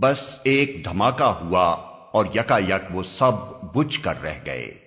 بس ایک دھماکہ ہوا اور یکا یک وہ سب بج کر رہ گئے۔